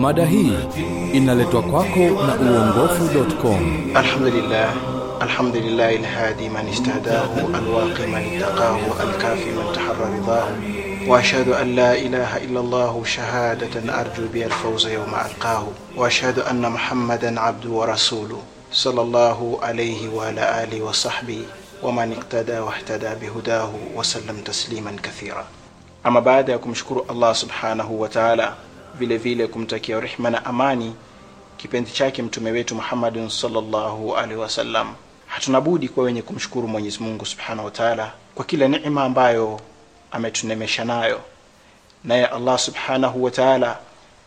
Mada hii inaletwa kwako na uongofu.com. لله الحمد لله الهادي من استهداه الواقي من اتقاه الكافي من تحرى رضاه واشهد ان لا اله الا الله شهاده ارجو بها الفوز يوم القاه واشهد ان محمدا عبده ورسوله صلى الله عليه وعلى اله وصحبه ومن اقتدى واهتدى بهداه وسلم تسليما كثيرا baada ya kumshukuru allah subhanahu wa taala vile vile kumtakia rehma na amani kipenzi chake mtume wetu muhammadin sallallahu alaihi wasallam. Hatuna budi kuwa wenye kumshukuru mwenyezi mungu subhanahu wa taala kwa kila neema ambayo ametunemesha nayo. Naye allah subhanahu wa taala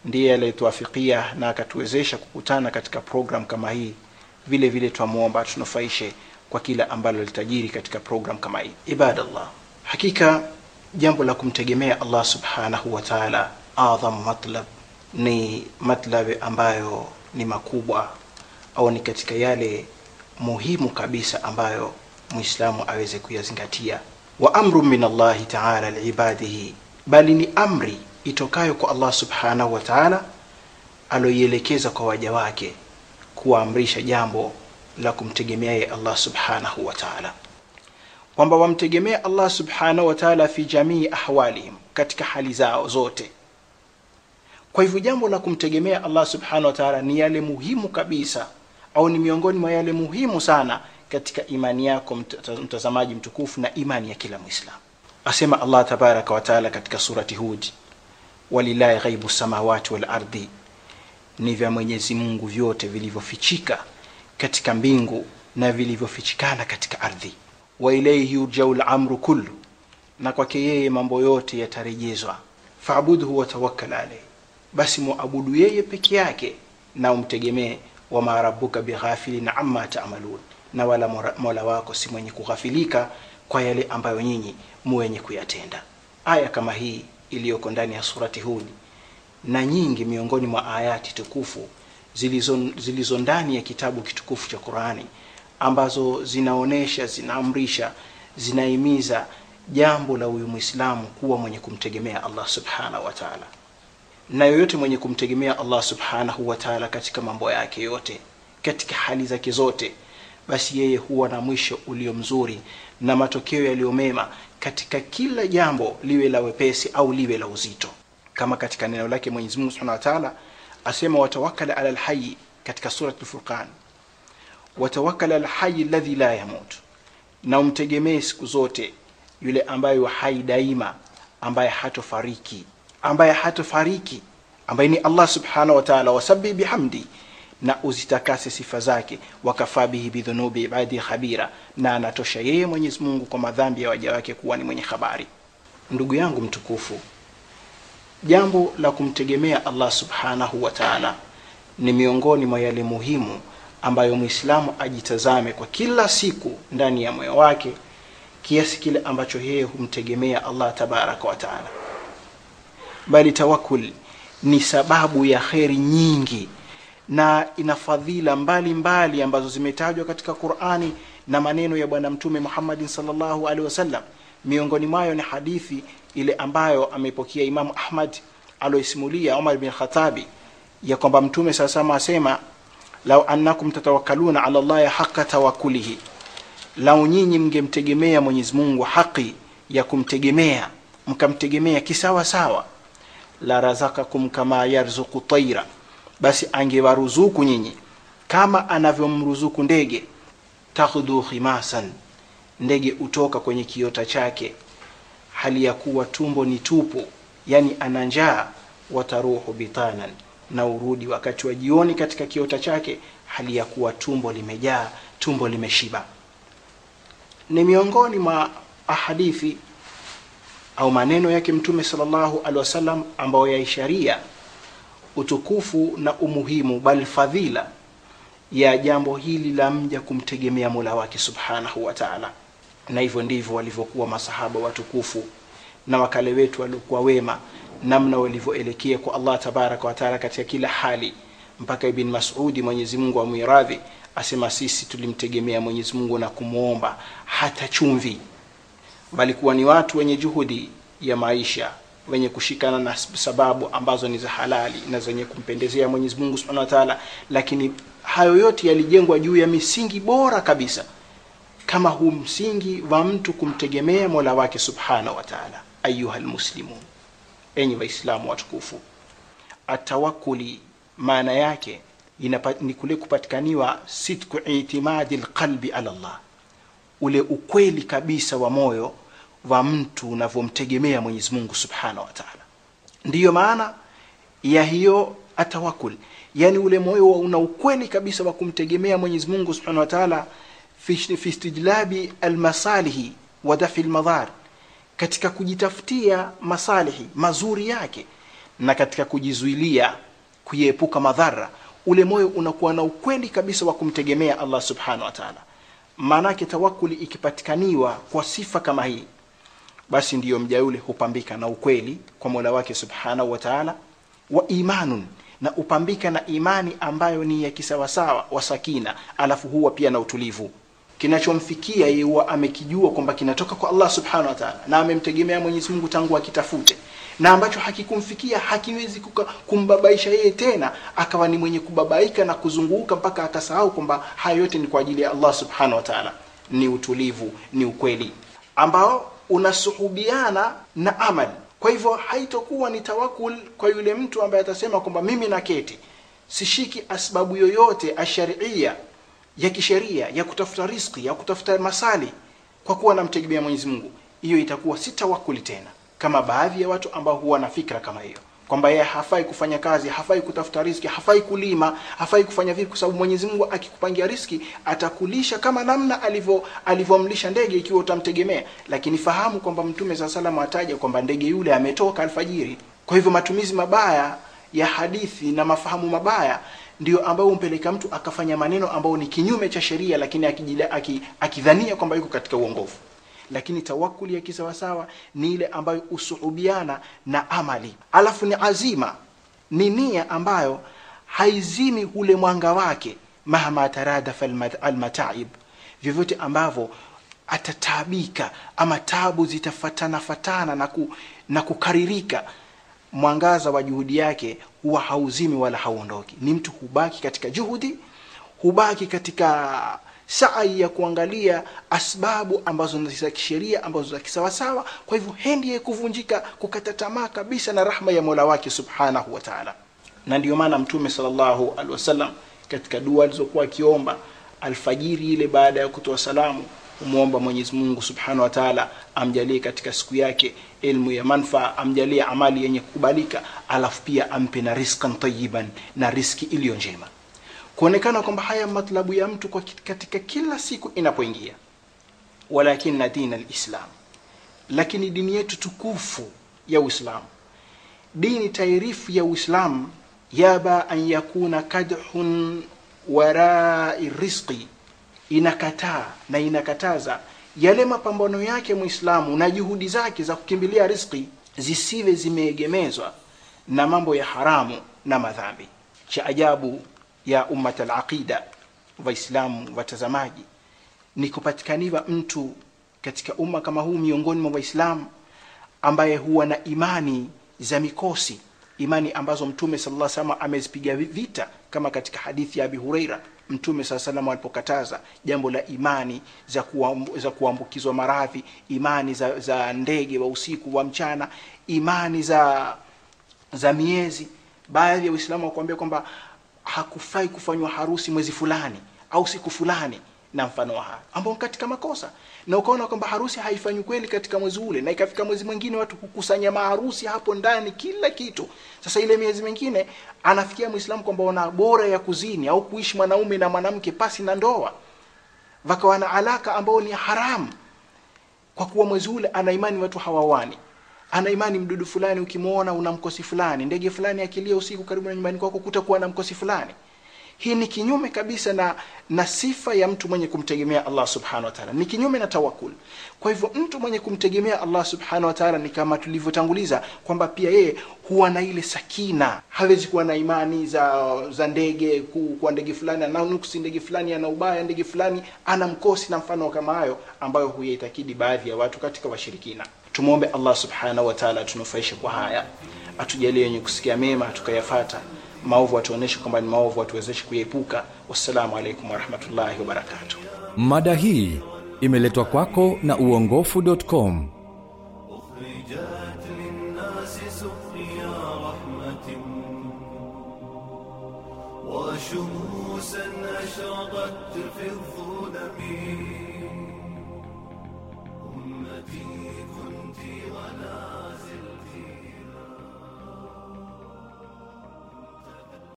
ndiye aliyetuafikia na akatuwezesha kukutana katika program kama hii. Vile vile twamwomba atunufaishe kwa kila ambalo litajiri katika program kama hii. Ibadallah hakika jambo la kumtegemea allah subhanahu wa taala adham matlab ni matlabi ambayo ni makubwa au ni katika yale muhimu kabisa ambayo muislamu aweze kuyazingatia. Wa amru min allahi taala liibadihi bali ni amri itokayo kwa allah subhanahu wa taala aloielekeza kwa waja wake kuwaamrisha jambo la kumtegemea ye allah subhanahu wa taala. Kwamba wamtegemea allah subhanahu wa taala fi jamii ahwalihim katika hali zao zote kwa hivyo jambo la kumtegemea allah subhanahu wa taala ni yale muhimu kabisa au ni miongoni mwa yale muhimu sana katika imani yako mtazamaji mtukufu na imani ya kila mwislam asema allah tabaraka wataala katika surati hud walilahi ghaibu samawati wal ardi ni vya mwenyezi mungu vyote vilivyofichika katika mbingu na vilivyofichikana katika ardhi. Wa ilaihi yurjau lamru kullu na kwake yeye mambo yote yatarejezwa. Fa'budhu wa tawakkal alaihi basi muabudu yeye peke yake na umtegemee. Wama rabuka bighafilin amma taamalun, na wala mola wako si mwenye kughafilika kwa yale ambayo nyinyi muwenye kuyatenda. Aya kama hii iliyoko ndani ya surati huni na nyingi miongoni mwa ayati tukufu zilizo, zilizo ndani ya kitabu kitukufu cha qurani ambazo zinaonesha zinaamrisha zinaimiza jambo la huyu mwislamu kuwa mwenye kumtegemea allah subhanahu wa taala na yoyote mwenye kumtegemea allah subhanahu wa taala katika mambo yake yote katika hali zake zote basi yeye huwa na mwisho ulio mzuri na matokeo yaliyo mema katika kila jambo liwe la wepesi au liwe la uzito. Kama katika neno lake mwenyezi mungu subhanahu wa taala asema watawakal ala lhayi katika surat lfurqan watawakal ala alhayy ladhi la yamut na umtegemee siku zote yule ambaye wa hai daima ambaye hatofariki ambaye hatofariki ambaye ni allah subhanahu wa taala wasabi bihamdi na uzitakase sifa zake wakafaa bihi bidhunubi ibadi khabira na anatosha yeye mwenyezi mungu kwa madhambi ya waja wake kuwa ni mwenye habari ndugu yangu mtukufu jambo la kumtegemea allah subhanahu wa taala ni miongoni mwa yale muhimu ambayo mwislamu ajitazame kwa kila siku ndani ya moyo wake kiasi kile ambacho yeye humtegemea allah tabaraka wa taala bali tawakul ni sababu ya kheri nyingi na ina fadhila mbalimbali ambazo zimetajwa katika qurani na maneno ya bwana mtume muhammadin salllahu alehi wasallam. Miongoni mwayo ni hadithi ile ambayo ameipokea imamu ahmad aloisimulia umar bin khatabi ya kwamba mtume sasa asema lau annakum tatawakkaluna ala llahi haqa tawakulihi lau nyinyi mngemtegemea mwenyezi mungu haqi ya kumtegemea mkamtegemea kisawa sawa la razakakum kama yarzuku taira basi angewaruzuku nyinyi. Kama anavyomruzuku ndege takhudhu khimasan. Ndege utoka kwenye kiota chake. Hali ya kuwa tumbo ni tupu yani ana njaa wataruhu bitanan. Na urudi wakati wa jioni katika kiota chake hali ya kuwa tumbo limejaa tumbo limeshiba. Ni miongoni mwa ahadithi au maneno yake mtume sallallahu alaihi wasallam ambayo yaisharia utukufu na umuhimu bali fadhila ya jambo hili la mja kumtegemea mola wake subhanahu wa taala. Na hivyo ndivyo walivyokuwa masahaba watukufu na wakale wetu waliokuwa wema namna walivyoelekea kwa allah tabaraka wa taala katika kila hali. Mpaka ibn masudi mwenyezi mungu amwiradhi asema sisi tulimtegemea mwenyezi mungu na kumwomba hata chumvi walikuwa ni watu wenye juhudi ya maisha wenye kushikana na sababu ambazo ni za halali na zenye kumpendezea Mwenyezi Mungu Subhanahu wa Ta'ala, lakini hayo yote yalijengwa juu ya misingi bora kabisa, kama huu msingi wa mtu kumtegemea Mola wake Subhanahu wa Ta'ala. Ayuha almuslimun, enyi Waislamu watukufu, atawakuli maana yake inapa, ni kule kupatikaniwa sidku itimadi lqalbi ala Allah, ule ukweli kabisa wa moyo wa mtu unavyomtegemea Mwenyezi Mungu Subhanahu wa Ta'ala. Ndiyo maana ya hiyo atawakul, yani ule moyo una ukweli kabisa wa kumtegemea Mwenyezi Mungu Subhanahu wa Ta'ala fi istijlabi almasalihi wa dafi almadhar, katika kujitafutia masalihi mazuri yake na katika kujizuilia kuiepuka madhara. Ule moyo unakuwa na ukweli kabisa wa kumtegemea Allah Subhanahu wa Ta'ala. Maanake tawakuli ikipatikaniwa kwa sifa kama hii basi ndiyo mja yule hupambika na ukweli kwa Mola wake Subhanahu wa Ta'ala, wa imanun, na upambika na imani ambayo ni ya kisawasawa, wa sakina, alafu huwa pia na utulivu. Kinachomfikia yeye huwa amekijua kwamba kinatoka kwa Allah Subhanahu wa Ta'ala, na amemtegemea Mwenyezi Mungu tangu akitafute, na ambacho hakikumfikia hakiwezi kumbabaisha yeye tena, akawa ni mwenye kubabaika na kuzunguka mpaka akasahau kwamba haya yote ni kwa ajili ya Allah Subhanahu wa Ta'ala. Ni utulivu, ni ukweli ambao unasuhubiana na amali. Kwa hivyo haitokuwa ni tawakul kwa yule mtu ambaye atasema kwamba mimi naketi. Sishiki asbabu yoyote ashariia ya kisheria ya kutafuta riski ya kutafuta masali kwa kuwa namtegemea Mwenyezi Mungu, hiyo itakuwa si tawakuli tena, kama baadhi ya watu ambao huwa na fikra kama hiyo kwamba yeye hafai kufanya kazi, hafai kutafuta riski, hafai kulima, hafai kufanya vipi, kwa sababu Mwenyezi Mungu akikupangia riski atakulisha kama namna alivyo alivyomlisha ndege ikiwa utamtegemea. Lakini fahamu kwamba Mtume saa salam ataja kwamba ndege yule ametoka alfajiri. Kwa hivyo matumizi mabaya ya hadithi na mafahamu mabaya ndio ambayo humpeleka mtu akafanya maneno ambayo ni kinyume cha sheria, lakini akidhania kwamba yuko katika uongofu lakini tawakuli ya kisawasawa ni ile ambayo usuhubiana na amali, alafu ni azima, ni nia ambayo haizimi ule mwanga wake, mahma taradafa almataib, vyovyote ambavyo atataabika ama tabu zitafatanafatana na, ku, na kukaririka, mwangaza wa juhudi yake huwa hauzimi wala hauondoki. Ni mtu hubaki katika juhudi, hubaki katika sai ya kuangalia asbabu ambazo za kisheria ambazo za kisawasawa. Kwa hivyo hendi kuvunjika kukata tamaa kabisa na rahma ya Mola wake Subhanahu wa Ta'ala. Na ndiyo maana Mtume sallallahu alaihi wasallam katika dua alizokuwa akiomba alfajiri ile baada ya kutoa salamu humwomba Mwenyezi Mungu Subhanahu wa Ta'ala amjalie katika siku yake ilmu ya manfaa, amjalie amali yenye kukubalika, alafu pia ampe na riskan tayyiban, na riski iliyo njema kuonekana kwamba haya matlabu ya mtu kwa katika kila siku inapoingia. walakin na dina alislam, lakini dini yetu tukufu ya Uislamu, dini tairifu ya Uislamu, yaba an yakuna kadhun warai rizqi, inakataa na inakataza yale mapambano yake Muislamu na juhudi zake za kukimbilia rizqi zisive zimeegemezwa na mambo ya haramu na madhambi. Cha ajabu ya ummat alaqida, Waislamu watazamaji, ni kupatikaniwa mtu katika umma kama huu miongoni mwa Waislamu ambaye huwa na imani za mikosi, imani ambazo Mtume sallallahu alaihi wasallam amezipiga vita, kama katika hadithi ya Abi Huraira Mtume sallallahu alaihi wasallam alipokataza jambo la imani za kuambu, za kuambukizwa maradhi, imani za, za ndege wa usiku wa mchana, imani za za miezi. Baadhi ya Waislamu wakuambia kwamba hakufai kufanywa harusi mwezi fulani au siku fulani na mfano wa haya ambao katika makosa, na ukaona kwamba harusi haifanywi kweli katika mwezi ule, na ikafika mwezi mwingine watu kukusanya maharusi hapo ndani kila kitu. Sasa ile miezi mingine anafikia Muislamu kwamba wana bora ya kuzini au kuishi mwanaume na mwanamke pasi na ndoa, wakawa na alaka ambao ni haramu, kwa kuwa mwezi ule ana imani watu hawawani ana imani mdudu fulani ukimwona una mkosi fulani, ndege fulani akilia usiku karibu na nyumbani kwako kutakuwa na mkosi fulani. Hii ni kinyume kabisa na na sifa ya mtu mwenye kumtegemea Allah subhanahu wa ta'ala, ni kinyume na tawakul. Kwa hivyo mtu mwenye kumtegemea Allah subhanahu wa ta'ala ni kama tulivyotanguliza kwamba pia yeye huwa na ile sakina, hawezi kuwa na imani za za ndege ku, kwa ndege fulani ana nuksi, ndege fulani ana ubaya, ndege fulani ana mkosi na mfano kama hayo ambayo huyaitakidi baadhi ya watu katika washirikina tumwombe allah subhanahu wa taala atunufaishe kwa haya atujalie wenye kusikia mema tukayafata maovu atuonyeshe kwamba ni maovu atuwezeshe kuiepuka wassalamu alaikum warahmatullahi wabarakatuh mada hii imeletwa kwako na uongofu.com أخرجت للناس سقيا رحمة وشموسا أشرقت في الظلم